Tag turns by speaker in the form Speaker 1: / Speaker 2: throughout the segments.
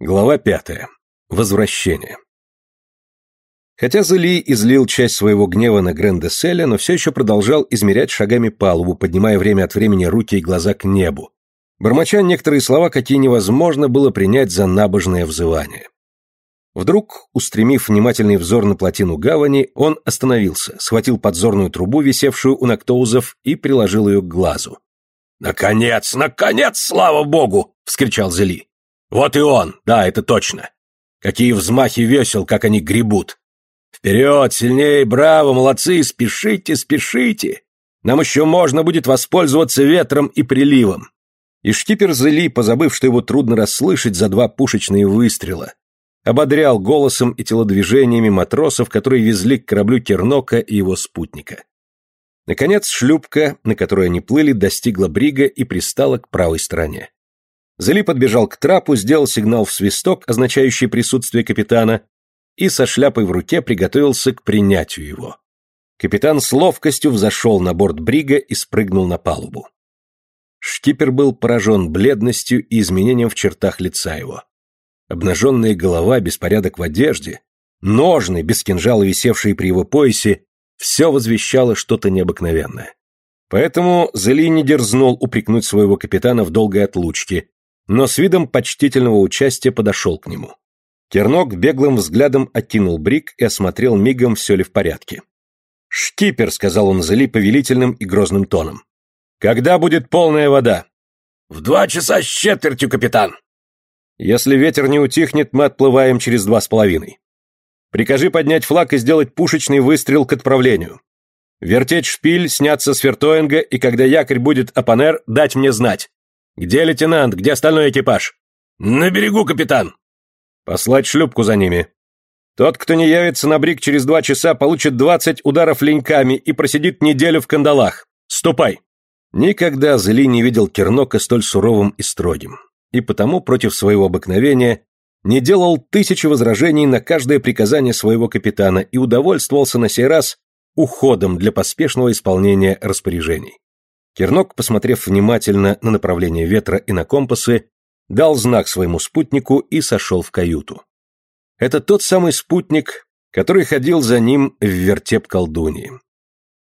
Speaker 1: Глава пятая. Возвращение. Хотя Зели излил часть своего гнева на Гренде-Селя, но все еще продолжал измерять шагами палубу, поднимая время от времени руки и глаза к небу, бормоча некоторые слова, какие невозможно было принять за набожное взывание. Вдруг, устремив внимательный взор на плотину гавани, он остановился, схватил подзорную трубу, висевшую у Нактоузов, и приложил ее к глазу.
Speaker 2: «Наконец, наконец, слава богу!» — вскричал Зели. «Вот и он, да, это точно. Какие взмахи весел, как они гребут. Вперед, сильнее, браво, молодцы, спешите, спешите. Нам еще можно будет воспользоваться ветром и приливом».
Speaker 1: И шкипер Зели, позабыв, что его трудно расслышать за два пушечные выстрела, ободрял голосом и телодвижениями матросов, которые везли к кораблю Кернока и его спутника. Наконец шлюпка, на которой они плыли, достигла брига и пристала к правой стороне. Зели подбежал к трапу, сделал сигнал в свисток, означающий присутствие капитана, и со шляпой в руке приготовился к принятию его. Капитан с ловкостью взошел на борт брига и спрыгнул на палубу. Шкипер был поражен бледностью и изменением в чертах лица его. Обнаженная голова, беспорядок в одежде, ножны, без кинжала висевшие при его поясе, все возвещало что-то необыкновенное. Поэтому Зели не дерзнул упрекнуть своего капитана в долгой отлучке, но с видом почтительного участия подошел к нему. Кернок беглым взглядом окинул брик и осмотрел мигом, все ли в порядке. «Шкипер», — сказал он Зели повелительным и грозным тоном. «Когда будет полная вода?»
Speaker 2: «В два часа с четвертью, капитан!»
Speaker 1: Если ветер не утихнет, мы отплываем через два с половиной. Прикажи поднять флаг и сделать пушечный выстрел к отправлению. Вертеть шпиль, сняться с вертоинга, и когда якорь будет апанер, дать мне знать. Где лейтенант, где остальной экипаж?
Speaker 2: На берегу, капитан.
Speaker 1: Послать шлюпку за ними. Тот, кто не явится на брик через два часа, получит двадцать ударов леньками и просидит неделю в кандалах. Ступай. Никогда Зели не видел Кернока столь суровым и строгим и потому против своего обыкновения не делал тысячи возражений на каждое приказание своего капитана и удовольствовался на сей раз уходом для поспешного исполнения распоряжений. Кернок, посмотрев внимательно на направление ветра и на компасы, дал знак своему спутнику и сошел в каюту. Это тот самый спутник, который ходил за ним в вертеп колдуньи.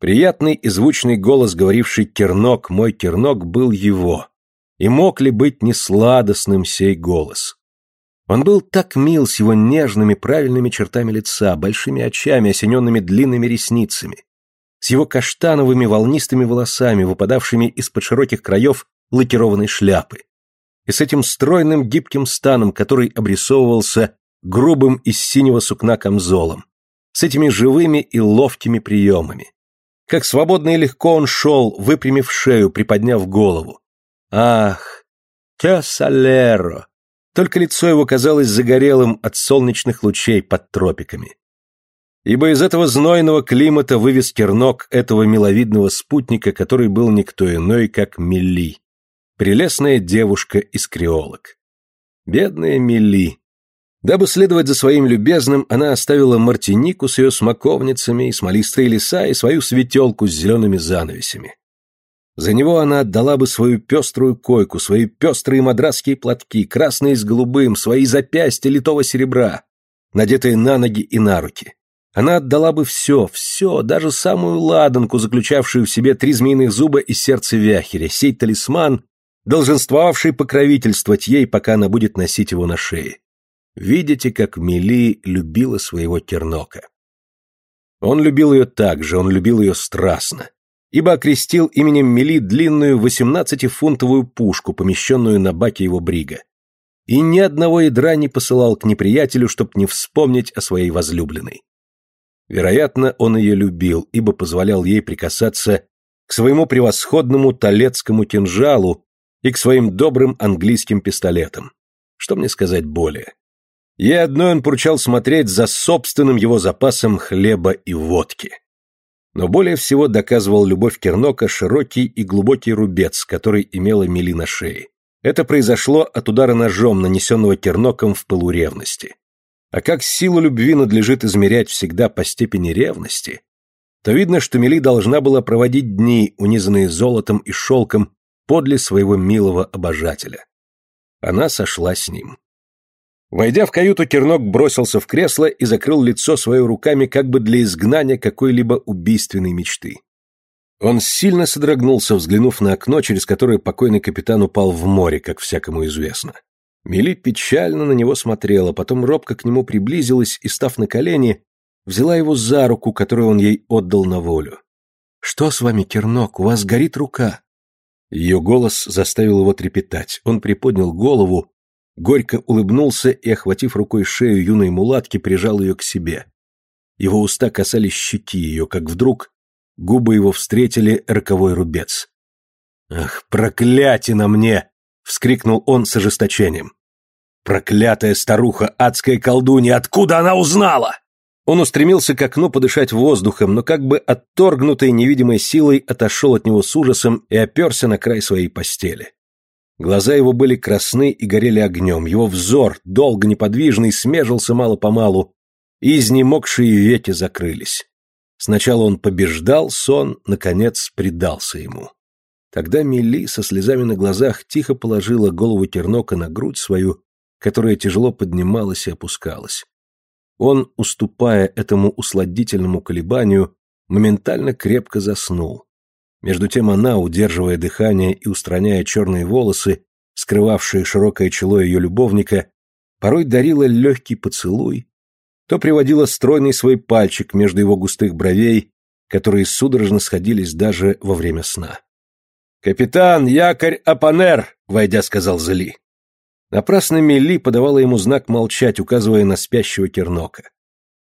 Speaker 1: Приятный и звучный голос, говоривший «Кернок, мой Кернок», был его, и мог ли быть несладостным сей голос? Он был так мил с его нежными правильными чертами лица, большими очами, осененными длинными ресницами, с его каштановыми волнистыми волосами, выпадавшими из-под широких краев лакированной шляпы, и с этим стройным гибким станом, который обрисовывался грубым из синего сукна камзолом, с этими живыми и ловкими приемами. Как свободно и легко он шел, выпрямив шею, приподняв голову, Ах, те салеро! Только лицо его казалось загорелым от солнечных лучей под тропиками. Ибо из этого знойного климата вывез кернок этого миловидного спутника, который был никто иной, как Милли, прелестная девушка из креолок. Бедная Милли. Дабы следовать за своим любезным, она оставила Мартинику с ее смоковницами и смолистые леса и свою светелку с зелеными занавесями. За него она отдала бы свою пеструю койку, свои пестрые мадрасские платки, красные с голубым, свои запястья литого серебра, надетые на ноги и на руки. Она отдала бы все, все, даже самую ладанку, заключавшую в себе три змеиных зуба и сердце вяхеря, сей талисман, долженствовавший покровительствовать ей, пока она будет носить его на шее. Видите, как Мели любила своего Тернока. Он любил ее так же, он любил ее страстно ибо окрестил именем Мели длинную восемнадцатифунтовую пушку, помещенную на баке его брига. И ни одного ядра не посылал к неприятелю, чтоб не вспомнить о своей возлюбленной. Вероятно, он ее любил, ибо позволял ей прикасаться к своему превосходному талецкому кинжалу и к своим добрым английским пистолетам. Что мне сказать более? Ей одной он поручал смотреть за собственным его запасом хлеба и водки. Но более всего доказывал любовь Кернока широкий и глубокий рубец, который имела Мели на шее. Это произошло от удара ножом, нанесенного Керноком в пылу ревности. А как силу любви надлежит измерять всегда по степени ревности, то видно, что Мели должна была проводить дни, унизанные золотом и шелком, подле своего милого обожателя. Она сошла с ним. Войдя в каюту, Кернок бросился в кресло и закрыл лицо свое руками как бы для изгнания какой-либо убийственной мечты. Он сильно содрогнулся, взглянув на окно, через которое покойный капитан упал в море, как всякому известно. Мели печально на него смотрела, потом робко к нему приблизилась и, став на колени, взяла его за руку, которую он ей отдал на волю. «Что с вами, Кернок? У вас горит рука?» Ее голос заставил его трепетать. Он приподнял голову, горько улыбнулся и, охватив рукой шею юной мулатки, прижал ее к себе. Его уста касались щеки ее, как вдруг губы его встретили роковой рубец. «Ах, проклятие на мне!» — вскрикнул он с ожесточением. «Проклятая старуха, адская колдунья, откуда она узнала?» Он устремился к окну подышать воздухом, но как бы отторгнутой невидимой силой отошел от него с ужасом и оперся на край своей постели. Глаза его были красны и горели огнем, его взор, долго неподвижный, смежился мало-помалу, и изнемогшие веки закрылись. Сначала он побеждал сон, наконец предался ему. Тогда Милли со слезами на глазах тихо положила голову Тернока на грудь свою, которая тяжело поднималась и опускалась. Он, уступая этому усладительному колебанию, моментально крепко заснул. Между тем она, удерживая дыхание и устраняя черные волосы, скрывавшие широкое чело ее любовника, порой дарила легкий поцелуй, то приводила стройный свой пальчик между его густых бровей, которые судорожно сходились даже во время сна. «Капитан, якорь Апанер!» — войдя, сказал Зели. Напрасно Мели подавала ему знак молчать, указывая на спящего Кернока.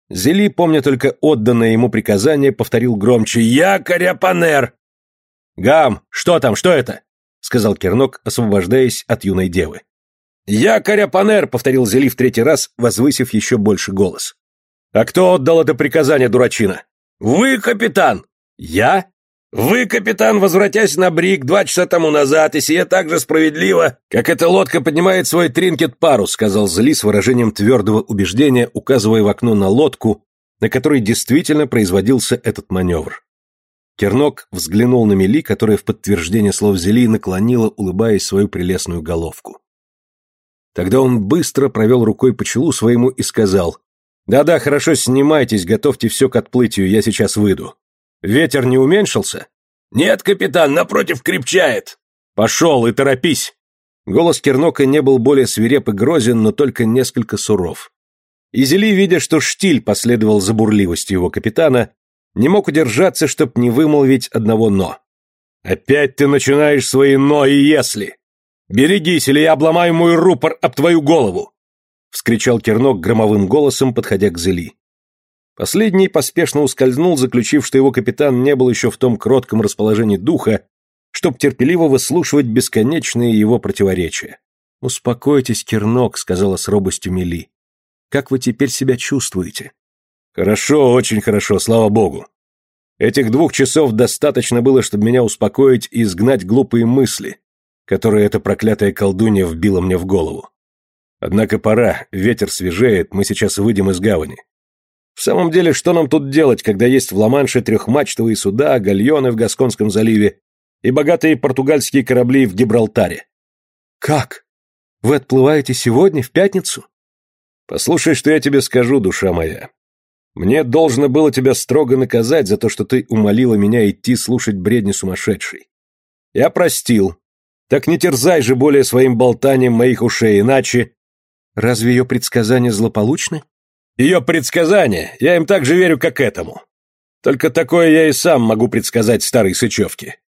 Speaker 1: Зели, помня только отданное ему приказание, повторил громче «Якорь Апанер!» «Гам, что там, что это?» — сказал Кернок, освобождаясь от юной девы. «Якорь Апанер!» — повторил Зели в третий раз, возвысив еще больше голос. «А кто отдал это приказание, дурачина?» «Вы, капитан!» «Я?» Вы, капитан, возвратясь на брик два часа тому назад, и сие так же справедливо, как эта лодка поднимает свой тринкет-парус, сказал Зли с выражением твердого убеждения, указывая в окно на лодку, на которой действительно производился этот маневр. Кернок взглянул на Мели, которая в подтверждение слов Зели наклонила, улыбаясь, свою прелестную головку. Тогда он быстро провел рукой по челу своему и сказал, «Да-да, хорошо, снимайтесь, готовьте все к отплытию, я сейчас выйду». Ветер не уменьшился? Нет, капитан, напротив, крепчает. Пошел и торопись. Голос Кернока не был более свиреп и грозен, но только несколько суров. Изели, видя, что штиль последовал за бурливостью его капитана, не мог удержаться, чтоб не вымолвить одного «но». «Опять ты начинаешь свои «но» и «если». Берегись, или я обломаю мой рупор об твою голову!» — вскричал Кернок громовым голосом, подходя к Зели. Последний поспешно ускользнул, заключив, что его капитан не был еще в том кротком расположении духа, чтоб терпеливо выслушивать бесконечные его противоречия. «Успокойтесь, Кернок», — сказала с робостью Мели. «Как вы теперь себя чувствуете?» «Хорошо, очень хорошо, слава богу. Этих двух часов достаточно было, чтобы меня успокоить и изгнать глупые мысли, которые эта проклятая колдунья вбила мне в голову. Однако пора, ветер свежеет, мы сейчас выйдем из гавани. В самом деле, что нам тут делать, когда есть в Ла-Манше трехмачтовые суда, гальоны в Гасконском заливе и богатые португальские корабли в Гибралтаре? Как? Вы отплываете сегодня, в пятницу? Послушай, что я тебе скажу, душа моя. Мне должно было тебя строго наказать за то, что ты умолила меня идти слушать бредни сумасшедшей. Я простил. Так не терзай же более своим болтанием моих ушей, иначе... Разве ее предсказания злополучны? Ее предсказания, я им так же верю, как этому. Только такое я и сам могу предсказать старой Сычевке.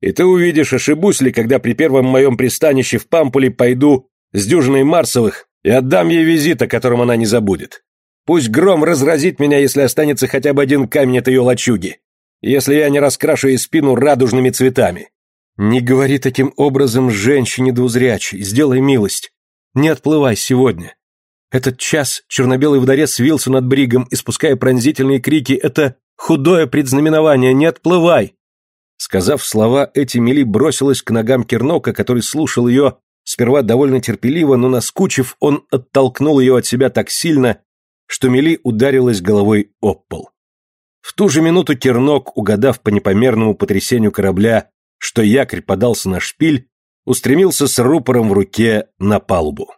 Speaker 1: И ты увидишь, ошибусь ли, когда при первом моем пристанище в Пампуле пойду с дюжиной Марсовых и отдам ей визит, о котором она не забудет. Пусть гром разразит меня, если останется хотя бы один камень от ее лачуги, если я не раскрашу ей спину радужными цветами. Не говори таким образом женщине двузрячей, сделай милость. Не отплывай сегодня. Этот час черно-белый водорез свился над бригом, испуская пронзительные крики «Это худое предзнаменование! Не отплывай!» Сказав слова, эти Мели бросилась к ногам Кернока, который слушал ее, сперва довольно терпеливо, но наскучив, он оттолкнул ее от себя так сильно, что Мели ударилась головой об пол. В ту же минуту Кернок, угадав по непомерному потрясению корабля, что якорь подался на шпиль, устремился с рупором в руке на палубу.